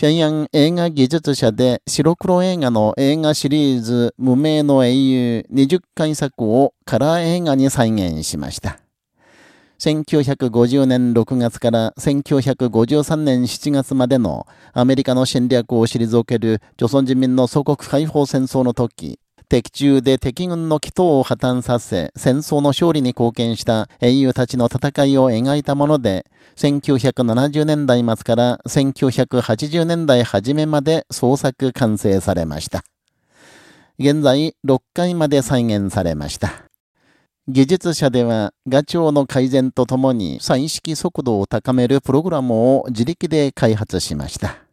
平壌映画技術者で白黒映画の映画シリーズ無名の英雄20回作をカラー映画に再現しました。1950年6月から1953年7月までのアメリカの侵略を退ける朝鮮人民の祖国解放戦争の時、敵中で敵軍の祈祷を破綻させ、戦争の勝利に貢献した英雄たちの戦いを描いたもので、1970年代末から1980年代初めまで創作完成されました。現在6回まで再現されました。技術者では、ガチョウの改善とともに、再識速度を高めるプログラムを自力で開発しました。